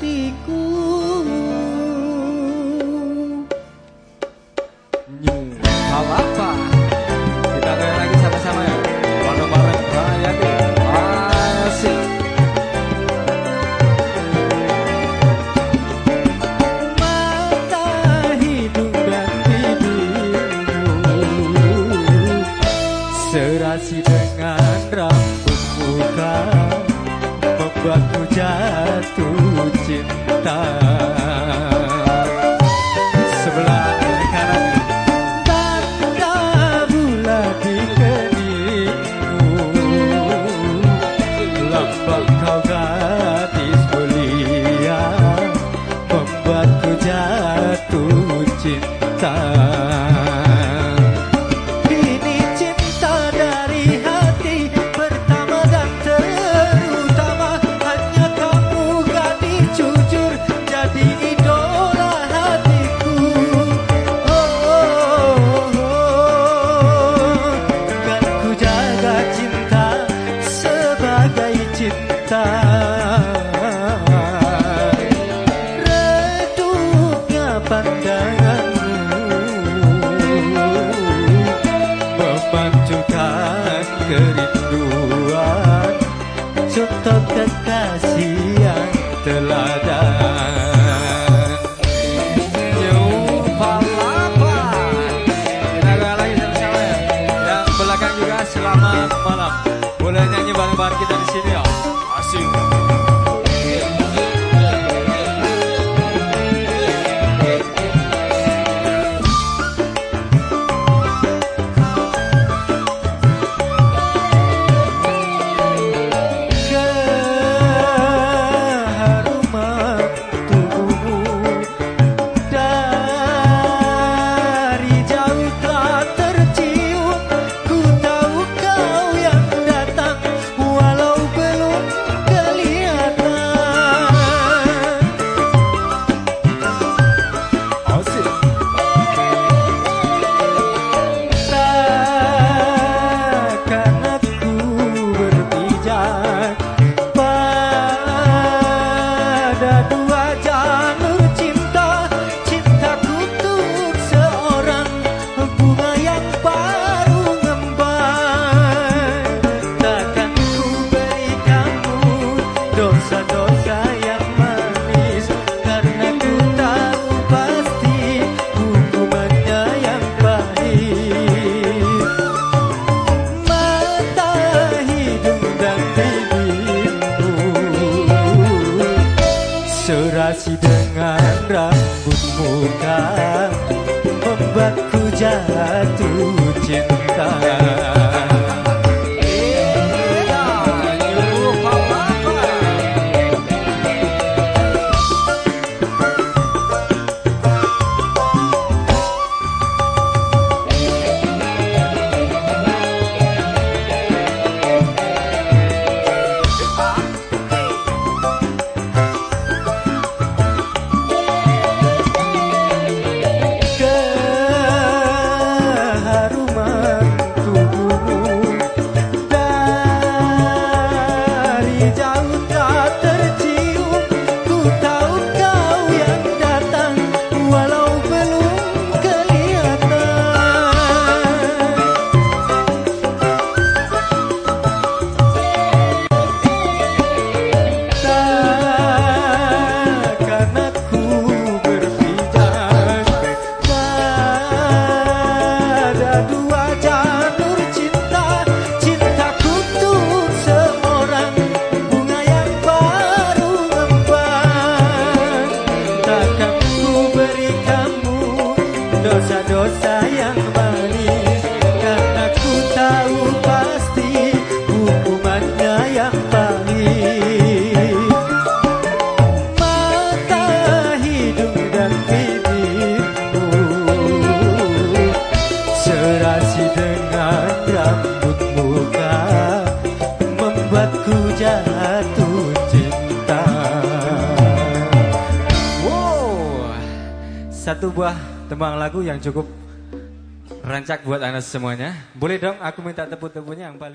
hatiku. bậc thao ca. dari dulu serasi dengan rambut muka membuatku jatuh cinta. जाओ satu buah tembang lagu yang cukup rancak buat anak semuanya. Boleh dong aku minta tepuk-tepuknya yang paling